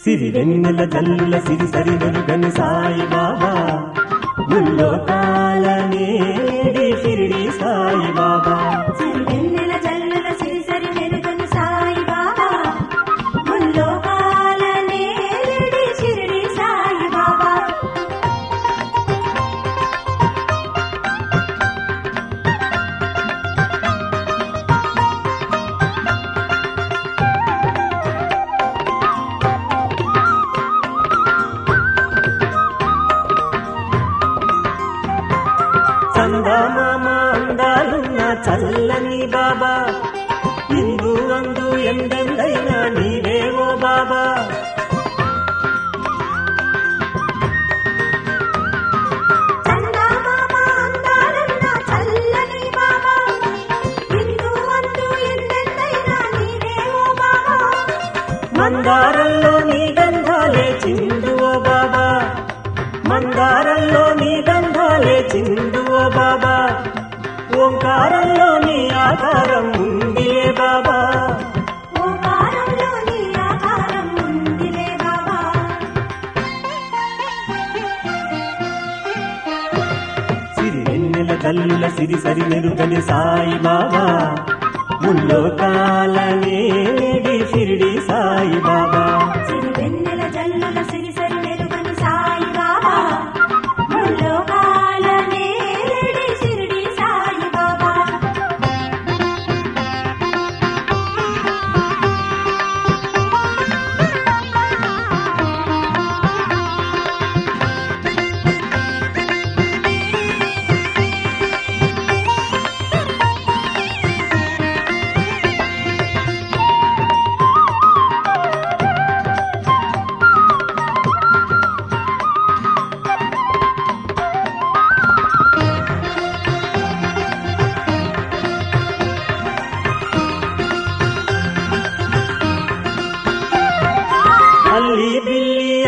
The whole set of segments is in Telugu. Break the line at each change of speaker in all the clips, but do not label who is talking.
సిరి వెన్నెల జల్లుల సిరి సరి వెలుగని సాయి బాబా ముల్లోకాల నేడి షిరిడి సాయి చల్లని బాబా. ఇందు అందు ఎందెందైనా నీవేవో బాబా.
చందమామ
వెన్నెల సిరి సరి మెరుగని సాయి బాబా. ముల్లోకాల నేడి షిరిడి సాయి బాబా.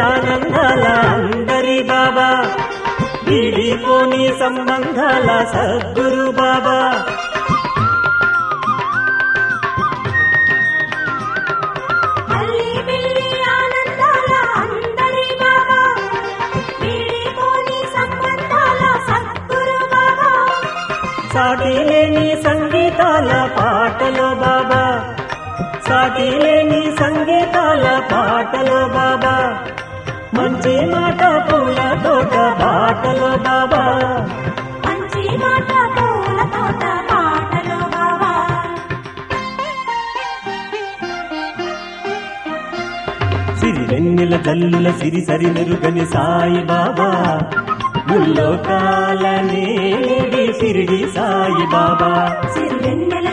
ఆనందాల అందరి బాబా. విడిపోని సంబంధాల సద్గురు బాబా. సాటి లేని సంగీతాల పాటలో బాబా. సాటి లేని సంగీతాల పాటలో బాబా. మంచి మాట పూల తోట బాటలో బాబా
మంచి మాట పూల తోట పాటలో బాబా
సిరి వెన్నెల జల్లుల సిరి సరి మెరుగని సాయి బాబా. ముల్లోకాల నేడి షిరిడి సాయి బాబా.
జల్లుల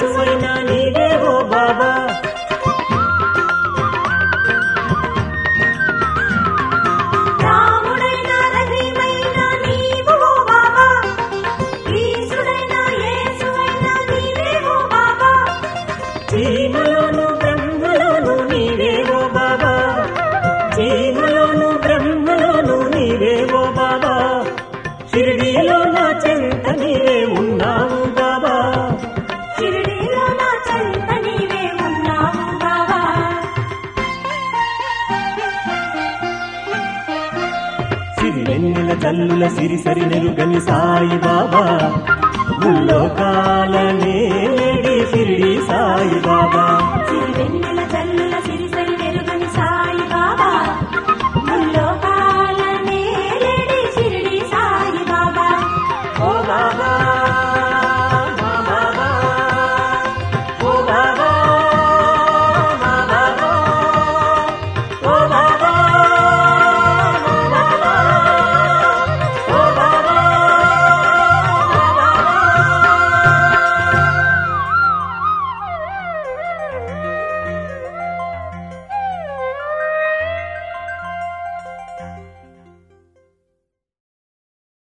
యేసువైన నీవే ఓ బాబా.
రాముడైన
బ్రహ్మలోను నీవే బాబా. చీమలోను బ్రహ్మలోను నీవే బాబా. నా చెంత నీవే కన్నుల జల్లుల సిరి సరి నెరుగని సాయి బాబా. ముల్లోకాల